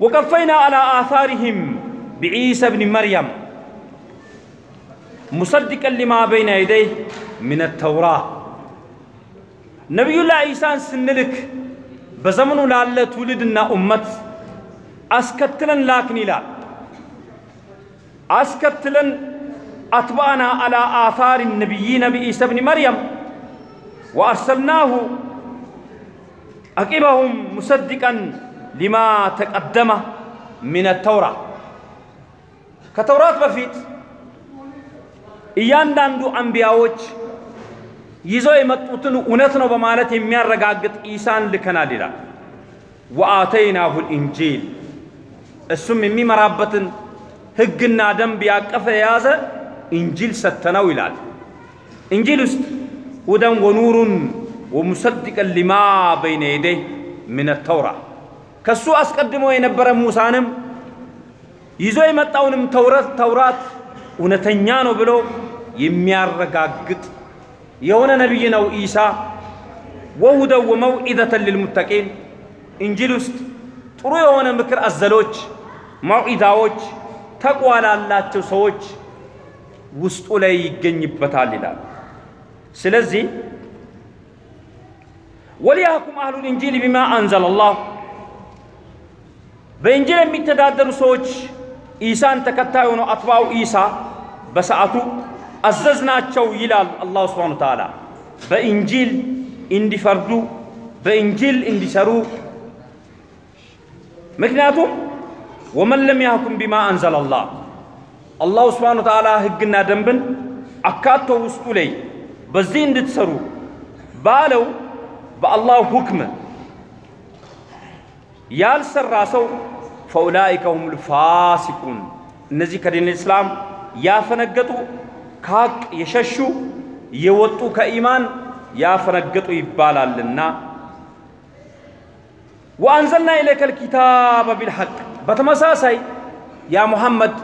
وقفينا على آثارهم بعيسى بن مريم مصدقا لما بين يديه من التوراة. نبي الله عيسى سنلك بزمن لا تولدنا أمت أسكتلن لكن لا أسكتلن أتبعنا على آثار النبيين بعيسى بن مريم. وأرسلناه أقبهم مصدقا ሊማ ተቀደመ ሚነ ተውራ ከተውራት በፊት እያንዳንዱ አንቢያዎች ይዘው የመጡትን እውነት ነው በማለት የሚያረጋግጥ ኢሳን ልከናል ይላል። ወአተይናሁ ልኢንጂል እሱም የሚመራበትን ሕግና ደንብ ያቀፈ የያዘ ኢንጂል ሰተነው ይላል። ኢንጂል ውስጥ ሁደን ወኑሩን ወሙሰድቀን ሊማ በይነ የደይህ ምን ተውራ ከሱ አስቀድሞ የነበረ ሙሳንም ይዞ የመጣውንም ተውረት ተውራት እውነተኛ ነው ብሎ የሚያረጋግጥ የሆነ ነቢይ ነው ኢሳ። ወሁደን ወመውዒዘተን ልልሙተቂን እንጂል ውስጥ ጥሩ የሆነ ምክር አዘሎች መውዒዛዎች ተቅዋ ላላቸው ሰዎች ውስጡ ላይ ይገኝበታል ይላል። ስለዚህ ወሊያህኩም አህሉል ኢንጂል ቢማ አንዘለ በኢንጂል የሚተዳደሩ ሰዎች ኢሳን ተከታይ ሆነው አትባው ኢሳ በሰዓቱ አዘዝናቸው ይላል አላሁ ስብሓነ ወተዓላ በኢንጂል እንዲፈርዱ በኢንጂል እንዲሰሩ። ምክንያቱም ወመን ለም ያህኩም ቢማ አንዘለላህ አላሁ ስብሓነ ወተዓላ ሕግና ደንብን አካቶ ውስጡ ላይ በዚህ እንድትሰሩ ባለው በአላሁ ሁክም ያልሰራ ሰው ፈኡላኢከ ሁሙል ፋሲቁን እነዚህ ከዲን እስላም ያፈነገጡ ከሀቅ የሸሹ የወጡ ከኢማን ያፈነገጡ ይባላልና። ወአንዘልና ኢለይከል ኪታበ ቢልሐቅ በተመሳሳይ ያ ሙሐመድ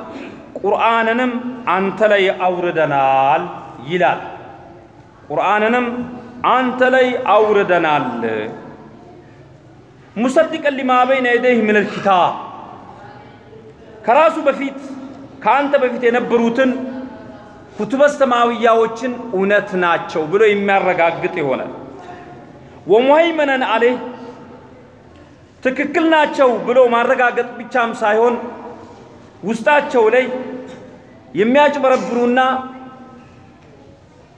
ቁርአንንም አንተ ላይ አውርደናል ይላል። ቁርአንንም አንተ ላይ አውርደናል ሙሰድቀን ሊማ በይነ የደይህ ሚነል ኪታብ ከራሱ በፊት ከአንተ በፊት የነበሩትን ኩቱበ ሰማዊያዎችን እውነት ናቸው ብሎ የሚያረጋግጥ የሆነ ወሙሀይመነን አሌህ ትክክል ናቸው ብሎ ማረጋገጥ ብቻም ሳይሆን ውስጣቸው ላይ የሚያጭበረብሩና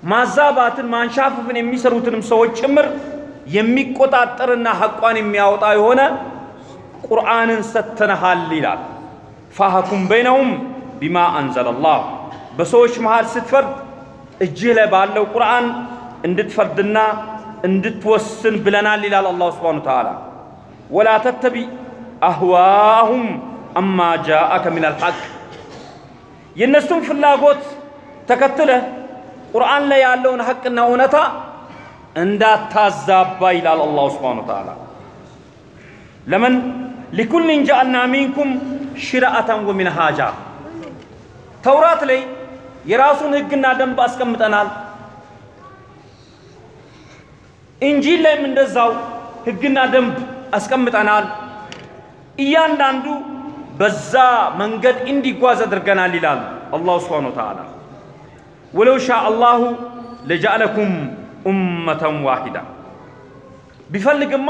ማዛባትን ማንሻፈፍን የሚሰሩትንም ሰዎች ጭምር የሚቆጣጠርና ሐቋን የሚያወጣ የሆነ ቁርአንን ሰተነሃል ይላል። ፋሐኩም በይነሁም ቢማ አንዘለላህ በሰዎች መሃል ስትፈርድ እጅህ ላይ ባለው ቁርአን እንድትፈርድና እንድትወስን ብለናል ይላል አላሁ ስብሓነ ወተዓላ። ወላ ተተቢ አህዋአሁም አማ ጃአከ ሚነል ሐቅ የእነሱን ፍላጎት ተከትለህ ቁርአን ላይ ያለውን ሐቅና እውነታ እንዳታዛባ ይላል አላሁ ስብሓነ ወተዓላ። ለምን ሊኩልን ጀዐልና ሚንኩም ሽርዐተን ወሚንሃጃ ተውራት ላይ የራሱን ሕግና ደንብ አስቀምጠናል። ኢንጂል ላይም እንደዛው ሕግና ደንብ አስቀምጠናል። እያንዳንዱ በዛ መንገድ እንዲጓዝ አድርገናል ይላል አላሁ ስብሓነ ወተዓላ። ወለው ሻ አላሁ ለጀዐለኩም ኡመተን ዋሂዳ ቢፈልግማ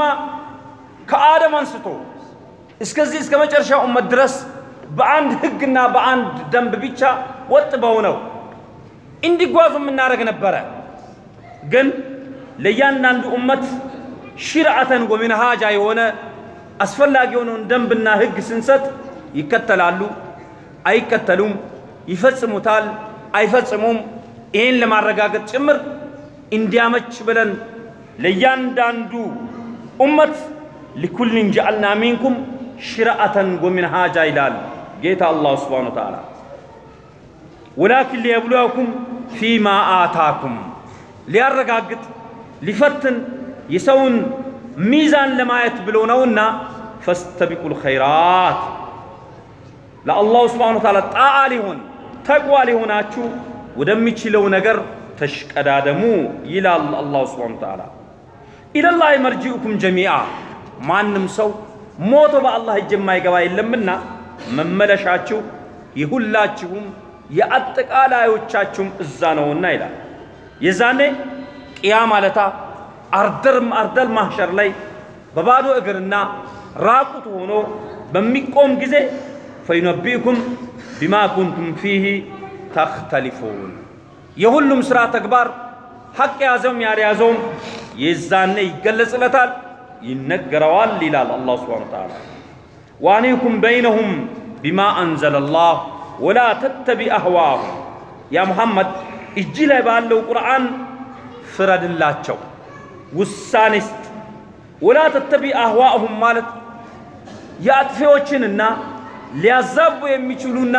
ከአደም አንስቶ እስከዚህ እስከ መጨረሻ ኡመት ድረስ በአንድ ህግና በአንድ ደንብ ብቻ ወጥ በሆነው እንዲጓዙ የምናደርግ ነበረ። ግን ለእያንዳንዱ ኡመት ሽርዐተን ወሚንሃጃ የሆነ አስፈላጊ የሆነውን ደንብና ህግ ስንሰጥ ይከተላሉ፣ አይከተሉም፣ ይፈጽሙታል፣ አይፈጽሙም። ይህን ለማረጋገጥ ጭምር እንዲያመች ብለን ለእያንዳንዱ ኡመት ሊኩልን ጀዐልና ሚንኩም ሽርዐተን ወሚንሃጃ ይላል ጌታ አላሁ ስብሓነ ወተዓላ። ወላኪን ሊየብሉወኩም ፊማ አታኩም ሊያረጋግጥ ሊፈትን የሰውን ሚዛን ለማየት ብሎ ነውና ፈስተቢቁል ኸይራት ለአላሁ ስብሓነ ወተዓላ ጣዓ ሊሆን ተቅዋ ሊሆናችሁ ወደሚችለው ነገር ተሽቀዳደሙ ይላል አላሁ ስብሓነ ወተዓላ። ኢለላሂ መርጂኡኩም ጀሚዓ ማንም ሰው ሞቶ በአላህ እጅ የማይገባ የለምና መመለሻችሁ የሁላችሁም የአጠቃላዮቻችሁም እዛ ነውና ይላል። የዛኔ ቅያ ማለታ አርደርም አርደል ማህሸር ላይ በባዶ እግርና ራቁት ሆኖ በሚቆም ጊዜ ፈዩነቢእኩም ቢማ ኩንቱም ፊህ ተኽተሊፉን የሁሉም ሥራ ተግባር ሐቅ የያዘውም ያልያዘውም የዛኔ ይገለጽለታል፣ ይነገረዋል ይላል አላህ ሱብሓነሁ ወተዓላ። ወአኒኩም በይነሁም ቢማ አንዘለላህ ወላ ተተቢ አህዋሁም ያ ሙሐመድ እጅ ላይ ባለው ቁርአን ፍረድላቸው፣ ውሳኔ ስጥ። ወላ ተተቢ አህዋሁም ማለት የአጥፊዎችንና ሊያዛቡ የሚችሉና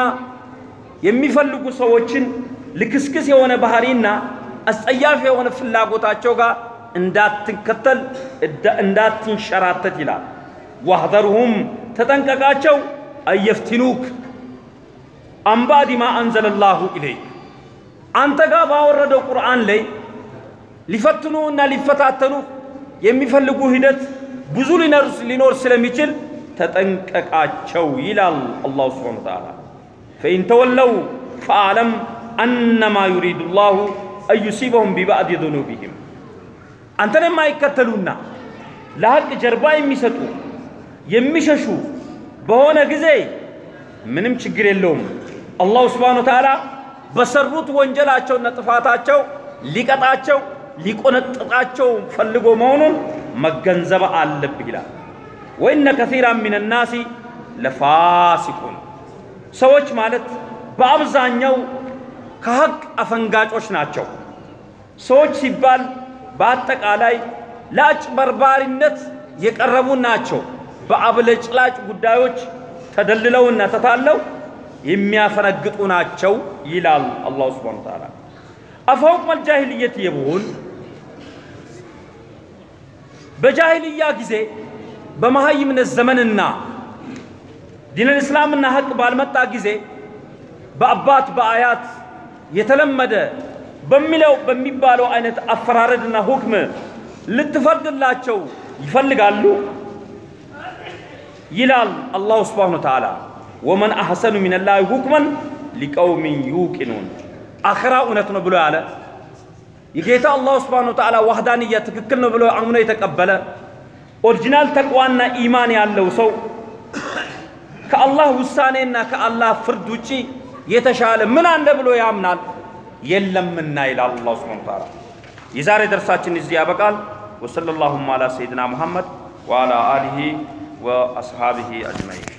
የሚፈልጉ ሰዎችን ልክስክስ የሆነ ባህሪና አስጸያፊ የሆነ ፍላጎታቸው ጋር እንዳትከተል እንዳትንሸራተት ይላል። ዋህዘርሁም ተጠንቀቃቸው፣ አየፍቲኑክ አምባዲ ማ አንዘለላሁ ኢለይክ አንተ ጋር ባወረደው ቁርአን ላይ ሊፈትኑ እና ሊፈታተኑ የሚፈልጉ ሂደት ብዙ ሊኖር ስለሚችል ተጠንቀቃቸው ይላል አላሁ ስብሓነሁ ወተዓላ። ፈኢን ተወለው ፈአለም አነማ ዩሪዱ ላሁ አን ዩሲበሁም ቢባዕድ ዙኑቢሂም አንተን የማይከተሉና ለሐቅ ጀርባ የሚሰጡ የሚሸሹ በሆነ ጊዜ ምንም ችግር የለውም። አላሁ ስብሓነሁ ወተዓላ በሰሩት ወንጀላቸውና ጥፋታቸው ሊቀጣቸው ሊቆነጥጣቸው ፈልጎ መሆኑን መገንዘብ አለብህ ይላል። ወኢነ ከሲራን ሚነ ናሲ ለፋሲቁን ሰዎች ማለት በአብዛኛው ከሐቅ አፈንጋጮች ናቸው። ሰዎች ሲባል በአጠቃላይ ለአጭበርባሪነት የቀረቡ ናቸው። በአብለጭላጭ ጉዳዮች ተደልለውና ተታለው የሚያፈነግጡ ናቸው ይላል አላሁ ስብሓነሁ ወተዓላ። አፈሁክመል ጃሂልየት የብሁን በጃሂልያ ጊዜ በመሀይምነት ዘመንና ዲነል እስላምና ሐቅ ባልመጣ ጊዜ በአባት በአያት የተለመደ በሚለው በሚባለው አይነት አፈራረድና ሁክም ልትፈርድላቸው ይፈልጋሉ ይላል አላሁ ስብሓነሁ ወተዓላ። ወመን አሕሰኑ ሚነላሂ ሁክመን ሊቀውሚን ዩቂኑን አኽራ እውነት ነው ብሎ ያለ የጌታ አላሁ ስብሓነሁ ወተዓላ ዋህዳንያ ትክክል ነው ብሎ አምኖ የተቀበለ ኦሪጂናል ተቅዋና ኢማን ያለው ሰው ከአላህ ውሳኔና ከአላህ ፍርድ ውጪ የተሻለ ምን አለ ብሎ ያምናል የለምና ይላል አላሁ ስብሓነሁ ወተዓላ። የዛሬ ደርሳችን እዚህ ያበቃል። ወሰለላሁም አላ ሰይድና ሙሐመድ ወአላ አሊሂ ወአስሓቢሂ አጅመዒን